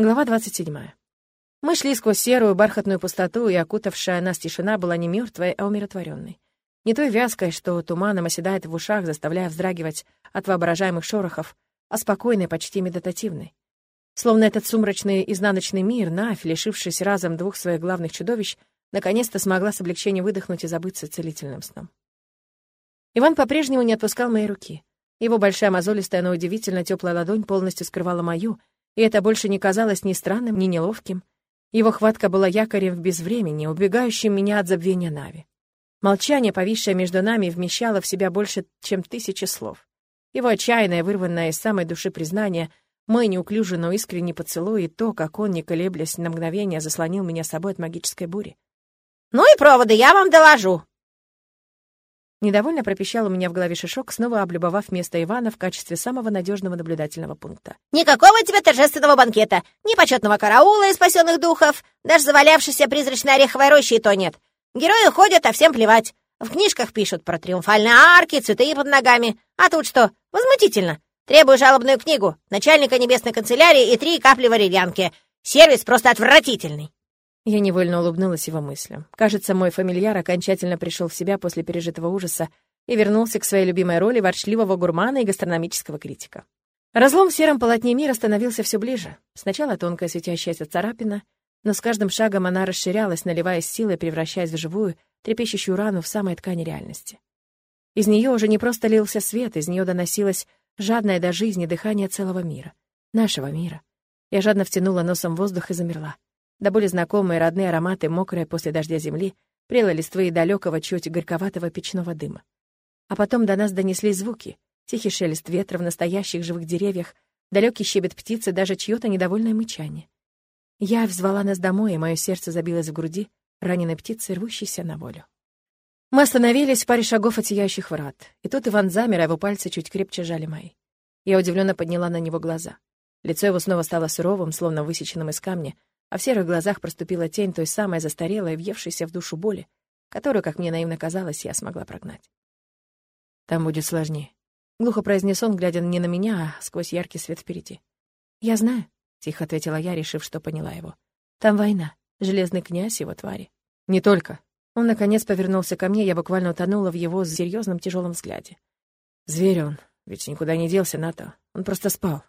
Глава 27. Мы шли сквозь серую бархатную пустоту, и окутавшая нас тишина была не мертвой, а умиротворенной. Не той вязкой, что туманом оседает в ушах, заставляя вздрагивать от воображаемых шорохов, а спокойной, почти медитативной. Словно этот сумрачный изнаночный мир, Навь, лишившись разом двух своих главных чудовищ, наконец-то смогла с облегчением выдохнуть и забыться целительным сном. Иван по-прежнему не отпускал моей руки. Его большая мозолистая, но удивительно теплая ладонь полностью скрывала мою, и это больше не казалось ни странным, ни неловким. Его хватка была якорем в безвремени, убегающим меня от забвения Нави. Молчание, повисшее между нами, вмещало в себя больше, чем тысячи слов. Его отчаянное, вырванное из самой души признание, мой неуклюжий, но искренний поцелуй и то, как он, не колеблясь на мгновение, заслонил меня собой от магической бури. «Ну и проводы я вам доложу», Недовольно пропищал у меня в голове шишок, снова облюбовав место Ивана в качестве самого надежного наблюдательного пункта. «Никакого тебе торжественного банкета, ни почетного караула из спасенных духов, даже завалявшейся призрачной ореховой рощи и то нет. Герои ходят, а всем плевать. В книжках пишут про триумфальные арки, цветы под ногами. А тут что? Возмутительно. Требую жалобную книгу, начальника небесной канцелярии и три капли валерьянки. Сервис просто отвратительный». Я невольно улыбнулась его мыслям. Кажется, мой фамильяр окончательно пришел в себя после пережитого ужаса и вернулся к своей любимой роли ворчливого гурмана и гастрономического критика. Разлом в сером полотне мира становился все ближе. Сначала тонкая светящаяся царапина, но с каждым шагом она расширялась, наливаясь силой, превращаясь в живую, трепещущую рану в самой ткани реальности. Из нее уже не просто лился свет, из нее доносилось жадное до жизни дыхание целого мира. Нашего мира. Я жадно втянула носом воздух и замерла. До более знакомые родные ароматы, мокрые после дождя земли, прелой листвы и далекого, чуть горьковатого печного дыма. А потом до нас донеслись звуки. Тихий шелест ветра в настоящих живых деревьях, далекий щебет птицы, даже чьё-то недовольное мычание. Я взвала нас домой, и мое сердце забилось в груди, раненой птицей, рвущейся на волю. Мы остановились в паре шагов от сияющих врат, и тут Иван замер, а его пальцы чуть крепче жали мои. Я удивленно подняла на него глаза. Лицо его снова стало суровым, словно высеченным из камня, а в серых глазах проступила тень той самой застарелой, въевшейся в душу боли, которую, как мне наивно казалось, я смогла прогнать. «Там будет сложнее», — глухо произнес он, глядя не на меня, а сквозь яркий свет впереди. «Я знаю», — тихо ответила я, решив, что поняла его. «Там война, железный князь его твари». «Не только». Он, наконец, повернулся ко мне, я буквально утонула в его серьезном тяжелом взгляде. «Зверь он, ведь никуда не делся, Ната. Он просто спал.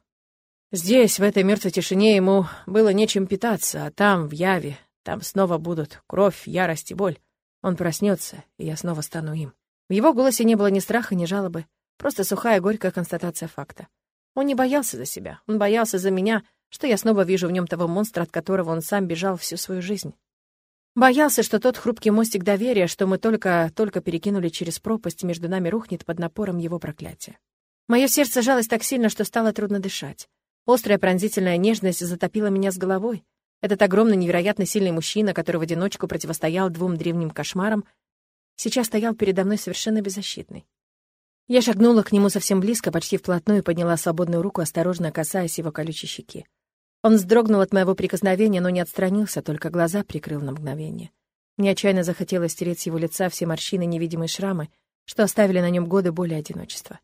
Здесь, в этой мертвой тишине, ему было нечем питаться, а там, в Яве, там снова будут кровь, ярость и боль. Он проснется, и я снова стану им. В его голосе не было ни страха, ни жалобы, просто сухая горькая констатация факта. Он не боялся за себя, он боялся за меня, что я снова вижу в нем того монстра, от которого он сам бежал всю свою жизнь. Боялся, что тот хрупкий мостик доверия, что мы только-только перекинули через пропасть, между нами рухнет под напором его проклятия. Мое сердце жалось так сильно, что стало трудно дышать. Острая пронзительная нежность затопила меня с головой. Этот огромный, невероятно сильный мужчина, который в одиночку противостоял двум древним кошмарам, сейчас стоял передо мной совершенно беззащитный. Я шагнула к нему совсем близко, почти вплотную, и подняла свободную руку, осторожно касаясь его колючей щеки. Он вздрогнул от моего прикосновения, но не отстранился, только глаза прикрыл на мгновение. Мне отчаянно захотелось стереть с его лица все морщины невидимые шрамы, что оставили на нем годы боли одиночества.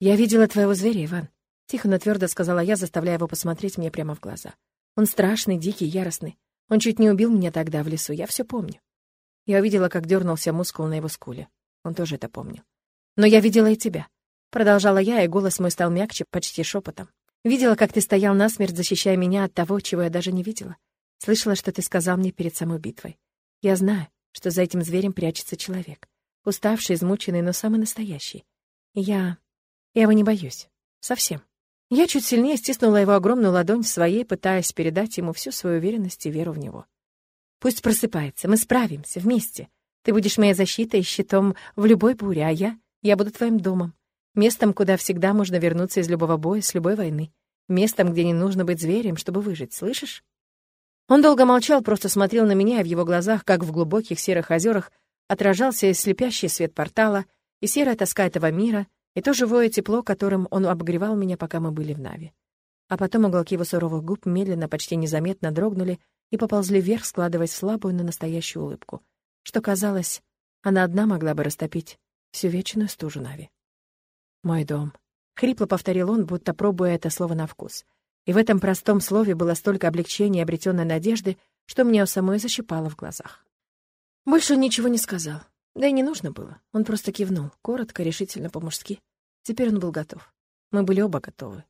«Я видела твоего зверя, Иван», Тихо, но твердо сказала я, заставляя его посмотреть мне прямо в глаза. Он страшный, дикий, яростный. Он чуть не убил меня тогда в лесу, я все помню. Я увидела, как дернулся мускул на его скуле. Он тоже это помнил. Но я видела и тебя. Продолжала я, и голос мой стал мягче, почти шепотом. Видела, как ты стоял насмерть, защищая меня от того, чего я даже не видела. Слышала, что ты сказал мне перед самой битвой. Я знаю, что за этим зверем прячется человек. Уставший, измученный, но самый настоящий. И я... Я его не боюсь. Совсем. Я чуть сильнее стиснула его огромную ладонь своей, пытаясь передать ему всю свою уверенность и веру в него. «Пусть просыпается, мы справимся, вместе. Ты будешь моей защитой и щитом в любой буре, а я... Я буду твоим домом. Местом, куда всегда можно вернуться из любого боя, с любой войны. Местом, где не нужно быть зверем, чтобы выжить, слышишь?» Он долго молчал, просто смотрел на меня, и в его глазах, как в глубоких серых озерах, отражался слепящий свет портала и серая тоска этого мира — и то живое тепло, которым он обогревал меня, пока мы были в Наве. А потом уголки его суровых губ медленно, почти незаметно дрогнули и поползли вверх, складываясь слабую, но настоящую улыбку, что, казалось, она одна могла бы растопить всю вечную стужу Нави. «Мой дом», — хрипло повторил он, будто пробуя это слово на вкус. И в этом простом слове было столько облегчения и обретенной надежды, что мне у самой защипало в глазах. Больше ничего не сказал. Да и не нужно было. Он просто кивнул, коротко, решительно, по-мужски. Теперь он был готов. Мы были оба готовы.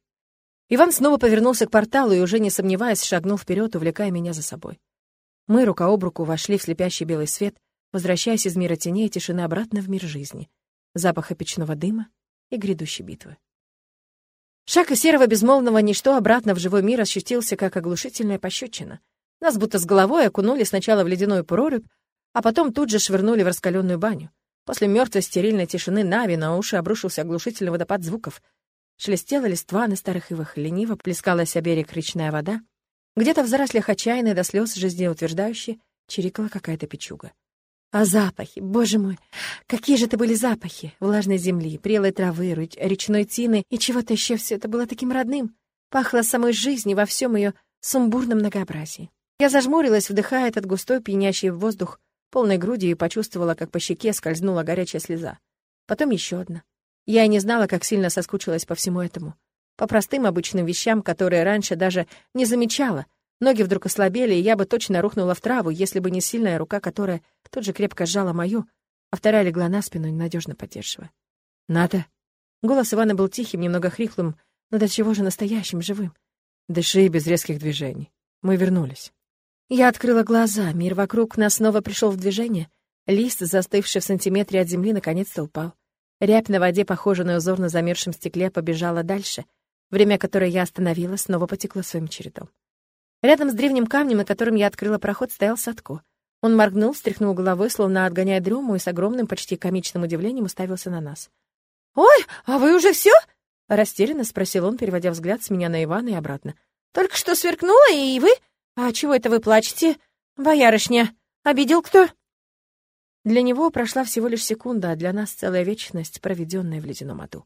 Иван снова повернулся к порталу и, уже не сомневаясь, шагнул вперед, увлекая меня за собой. Мы рука об руку вошли в слепящий белый свет, возвращаясь из мира теней и тишины обратно в мир жизни, запаха печного дыма и грядущей битвы. Шаг из серого безмолвного ничто обратно в живой мир ощутился, как оглушительная пощечина. Нас будто с головой окунули сначала в ледяную прорубь, а потом тут же швырнули в раскаленную баню. После мертвой стерильной тишины Нави на уши обрушился оглушительный водопад звуков. Шелестела листва на старых ивах, лениво плескалась о берег речная вода. Где-то в зарослях отчаянной до слез жизнеутверждающей чирикала какая-то печуга. А запахи, боже мой, какие же это были запахи! Влажной земли, прелой травы, речной тины и чего-то еще все это было таким родным. Пахло самой жизнью во всем ее сумбурном многообразии. Я зажмурилась, вдыхая этот густой пьянящий воздух полной грудью и почувствовала, как по щеке скользнула горячая слеза. Потом еще одна. Я и не знала, как сильно соскучилась по всему этому. По простым обычным вещам, которые раньше даже не замечала, Ноги вдруг ослабели, и я бы точно рухнула в траву, если бы не сильная рука, которая тут же крепко сжала мою, а вторая легла на спину, ненадежно поддерживая. «Надо!» Голос Ивана был тихим, немного хриплым, но до чего же настоящим, живым. «Дыши без резких движений. Мы вернулись». Я открыла глаза, мир вокруг нас снова пришел в движение. Лист, застывший в сантиметре от земли, наконец-то упал. Рябь на воде, похожая на узор на замерзшем стекле, побежала дальше. Время, которое я остановила, снова потекло своим чередом. Рядом с древним камнем, на котором я открыла проход, стоял Садко. Он моргнул, встряхнул головой, словно отгоняя дрему, и с огромным, почти комичным удивлением уставился на нас. «Ой, а вы уже все? растерянно спросил он, переводя взгляд с меня на Ивана и обратно. «Только что сверкнуло, и вы? А чего это вы плачете, боярышня? Обидел кто?» Для него прошла всего лишь секунда, а для нас целая вечность, проведенная в ледяном аду.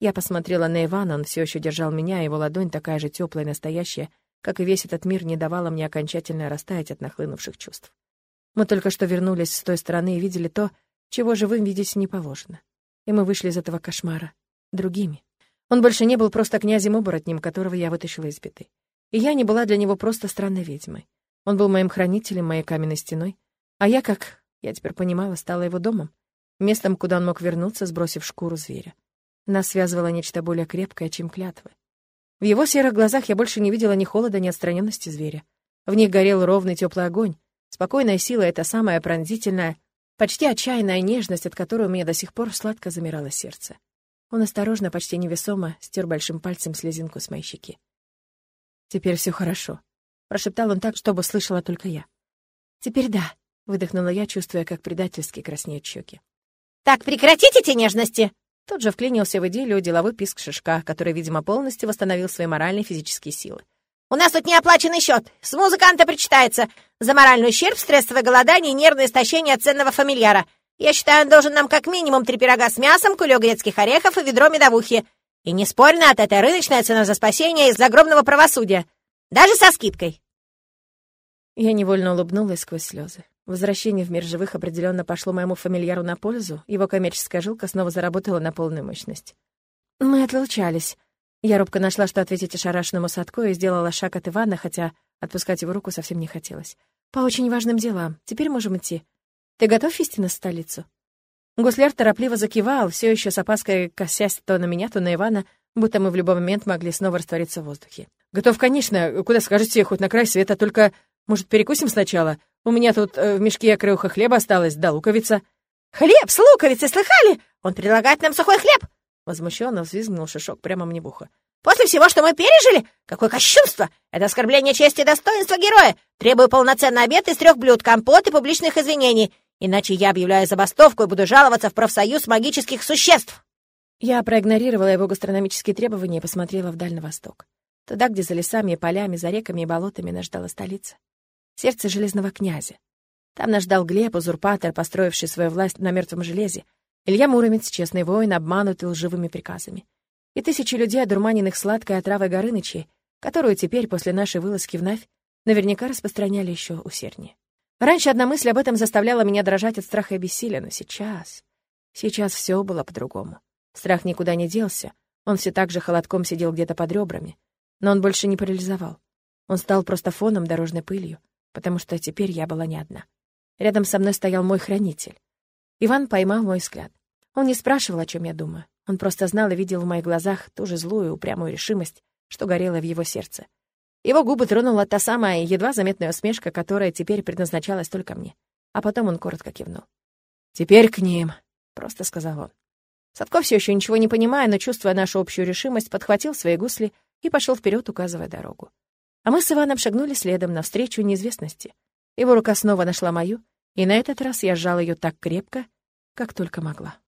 Я посмотрела на Ивана, он все еще держал меня, его ладонь такая же теплая и настоящая, как и весь этот мир, не давала мне окончательно растаять от нахлынувших чувств. Мы только что вернулись с той стороны и видели то, чего живым видеть не положено. И мы вышли из этого кошмара другими. Он больше не был просто князем-оборотнем, которого я вытащила из беды. И я не была для него просто странной ведьмой. Он был моим хранителем, моей каменной стеной. А я, как я теперь понимала, стала его домом, местом, куда он мог вернуться, сбросив шкуру зверя. Нас связывало нечто более крепкое, чем клятвы. В его серых глазах я больше не видела ни холода, ни отстраненности зверя. В них горел ровный теплый огонь. Спокойная сила — это самая пронзительная, почти отчаянная нежность, от которой у меня до сих пор сладко замирало сердце. Он осторожно, почти невесомо, стер большим пальцем слезинку с моей щеки. «Теперь все хорошо», — прошептал он так, чтобы слышала только я. «Теперь да», — выдохнула я, чувствуя, как предательски краснеют щеки. «Так, прекратите эти нежности!» Тут же вклинился в идею деловой писк Шишка, который, видимо, полностью восстановил свои моральные и физические силы. «У нас тут неоплаченный счет. С музыканта причитается. За моральный ущерб, стрессовое голодание и нервное истощение от ценного фамильяра. Я считаю, он должен нам как минимум три пирога с мясом, кулек грецких орехов и ведро медовухи. И не спорь, Над, это рыночная цена за спасение из огромного правосудия. Даже со скидкой». Я невольно улыбнулась сквозь слезы. Возвращение в мир живых определенно пошло моему фамильяру на пользу, его коммерческая жилка снова заработала на полную мощность. Мы отлучались. Я робко нашла, что ответить ошарашенному Садко, и сделала шаг от Ивана, хотя отпускать его руку совсем не хотелось. По очень важным делам. Теперь можем идти. Ты готов вести нас в столицу? Гусляр торопливо закивал, все еще с опаской косясь то на меня, то на Ивана, будто мы в любой момент могли снова раствориться в воздухе. «Готов, конечно. Куда скажете, хоть на край света, только, может, перекусим сначала? У меня тут э, в мешке крюха хлеба осталось, да луковица». «Хлеб с луковицей, слыхали? Он предлагает нам сухой хлеб!» Возмущенно взвизгнул Шишок прямо мне в ухо. «После всего, что мы пережили? Какое кощунство! Это оскорбление чести и достоинства героя! Требую полноценный обед из трех блюд, компот и публичных извинений, иначе я объявляю забастовку и буду жаловаться в профсоюз магических существ!» Я проигнорировала его гастрономические требования и посмотрела вдаль на восток. Туда, где за лесами и полями, за реками и болотами нас ждала столица сердце Железного князя. Там нас ждал Глеб, узурпатор, построивший свою власть на мертвом железе, Илья Муромец, честный воин, обманутый лживыми приказами. И тысячи людей, одурманенных сладкой отравой Горынычей, которую теперь, после нашей вылазки в Навь, наверняка распространяли еще усерднее. Раньше одна мысль об этом заставляла меня дрожать от страха и бессилия, но сейчас... Сейчас все было по-другому. Страх никуда не делся, он все так же холодком сидел где-то под ребрами. Но он больше не парализовал. Он стал просто фоном дорожной пылью, потому что теперь я была не одна. Рядом со мной стоял мой хранитель. Иван поймал мой взгляд. Он не спрашивал, о чем я думаю. Он просто знал и видел в моих глазах ту же злую, упрямую решимость, что горела в его сердце. Его губы тронула та самая едва заметная усмешка, которая теперь предназначалась только мне. А потом он коротко кивнул. «Теперь к ним», — просто сказал он. Садко все еще ничего не понимая, но чувствуя нашу общую решимость, подхватил свои гусли и пошел вперед, указывая дорогу. А мы с Иваном шагнули следом навстречу неизвестности. Его рука снова нашла мою, и на этот раз я сжал ее так крепко, как только могла.